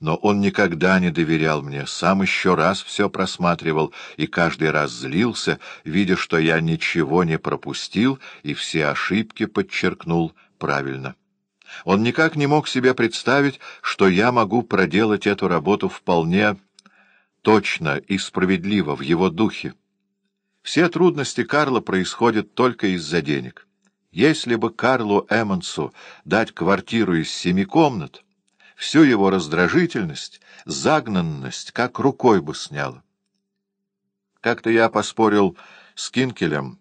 но он никогда не доверял мне, сам еще раз все просматривал и каждый раз злился, видя, что я ничего не пропустил и все ошибки подчеркнул правильно. Он никак не мог себе представить, что я могу проделать эту работу вполне точно и справедливо, в его духе. Все трудности Карла происходят только из-за денег. Если бы Карлу Эммонсу дать квартиру из семи комнат, всю его раздражительность, загнанность как рукой бы сняла. Как-то я поспорил с Кинкелем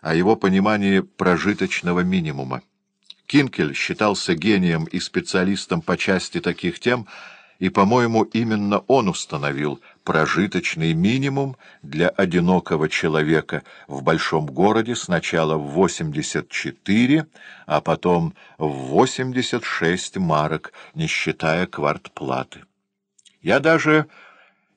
о его понимании прожиточного минимума. Кинкель считался гением и специалистом по части таких тем, и, по-моему, именно он установил прожиточный минимум для одинокого человека в большом городе сначала в 84, а потом в 86 марок, не считая квартплаты. Я даже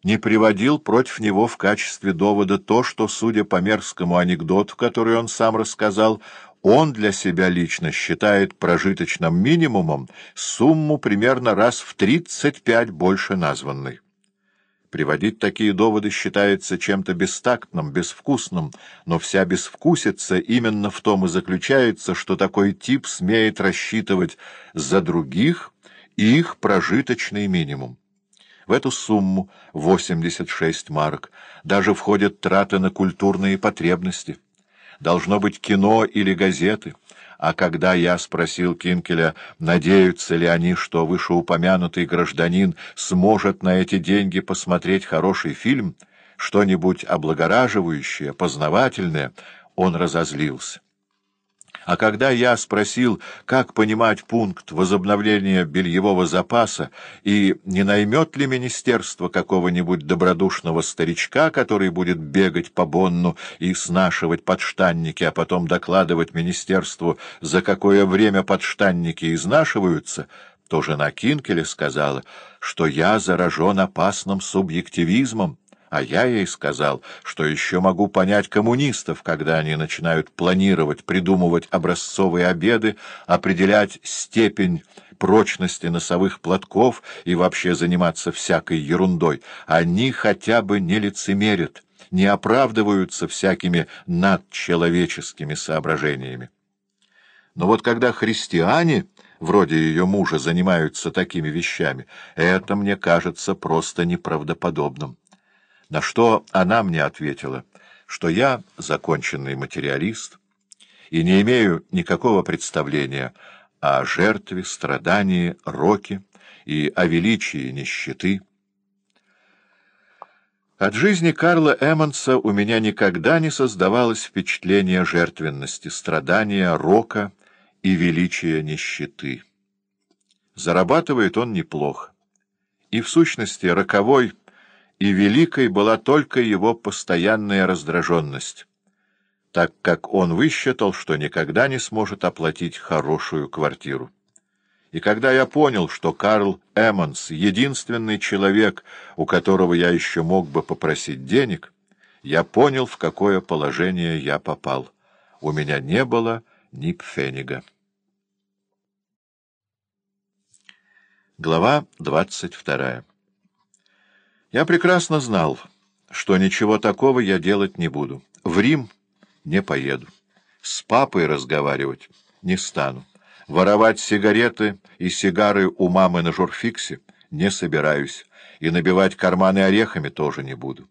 не приводил против него в качестве довода то, что, судя по мерзкому анекдоту, который он сам рассказал, он для себя лично считает прожиточным минимумом сумму примерно раз в 35 больше названной. Приводить такие доводы считается чем-то бестактным, безвкусным, но вся безвкусица именно в том и заключается, что такой тип смеет рассчитывать за других их прожиточный минимум. В эту сумму, 86 марок, даже входят траты на культурные потребности. Должно быть кино или газеты — а когда я спросил Кинкеля, надеются ли они, что вышеупомянутый гражданин сможет на эти деньги посмотреть хороший фильм, что-нибудь облагораживающее, познавательное, он разозлился. А когда я спросил, как понимать пункт возобновления бельевого запаса и не наймет ли министерство какого-нибудь добродушного старичка, который будет бегать по Бонну и снашивать подштанники, а потом докладывать министерству, за какое время подштанники изнашиваются, то жена Кинкеля сказала, что я заражен опасным субъективизмом. А я ей сказал, что еще могу понять коммунистов, когда они начинают планировать, придумывать образцовые обеды, определять степень прочности носовых платков и вообще заниматься всякой ерундой. Они хотя бы не лицемерят, не оправдываются всякими надчеловеческими соображениями. Но вот когда христиане, вроде ее мужа, занимаются такими вещами, это мне кажется просто неправдоподобным. На что она мне ответила, что я законченный материалист и не имею никакого представления о жертве, страдании, роке и о величии нищеты. От жизни Карла Эммонса у меня никогда не создавалось впечатление жертвенности, страдания, рока и величия нищеты. Зарабатывает он неплохо. И, в сущности, роковой и великой была только его постоянная раздраженность, так как он высчитал, что никогда не сможет оплатить хорошую квартиру. И когда я понял, что Карл Эммонс — единственный человек, у которого я еще мог бы попросить денег, я понял, в какое положение я попал. У меня не было ни пфенига. Глава двадцать вторая я прекрасно знал, что ничего такого я делать не буду. В Рим не поеду. С папой разговаривать не стану. Воровать сигареты и сигары у мамы на журфиксе не собираюсь. И набивать карманы орехами тоже не буду.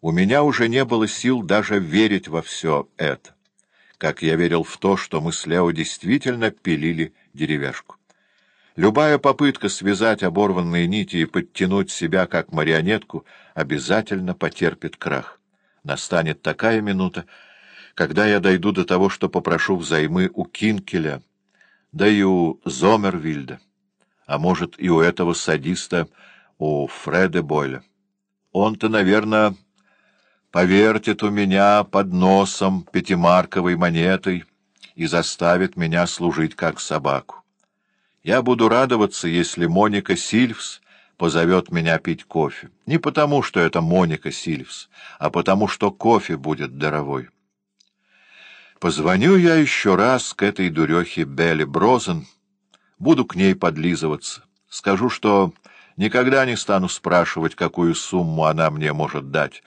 У меня уже не было сил даже верить во все это, как я верил в то, что мы с Лео действительно пилили деревяшку. Любая попытка связать оборванные нити и подтянуть себя как марионетку обязательно потерпит крах. Настанет такая минута, когда я дойду до того, что попрошу взаймы у Кинкеля, да и у Зомервильда, а может и у этого садиста, у Фреда Бойля. Он-то, наверное, повертит у меня под носом пятимарковой монетой и заставит меня служить как собаку. Я буду радоваться, если Моника Сильвс позовет меня пить кофе. Не потому, что это Моника Сильвс, а потому, что кофе будет даровой. Позвоню я еще раз к этой дурехе Белли Брозен, буду к ней подлизываться. Скажу, что Никогда не стану спрашивать, какую сумму она мне может дать.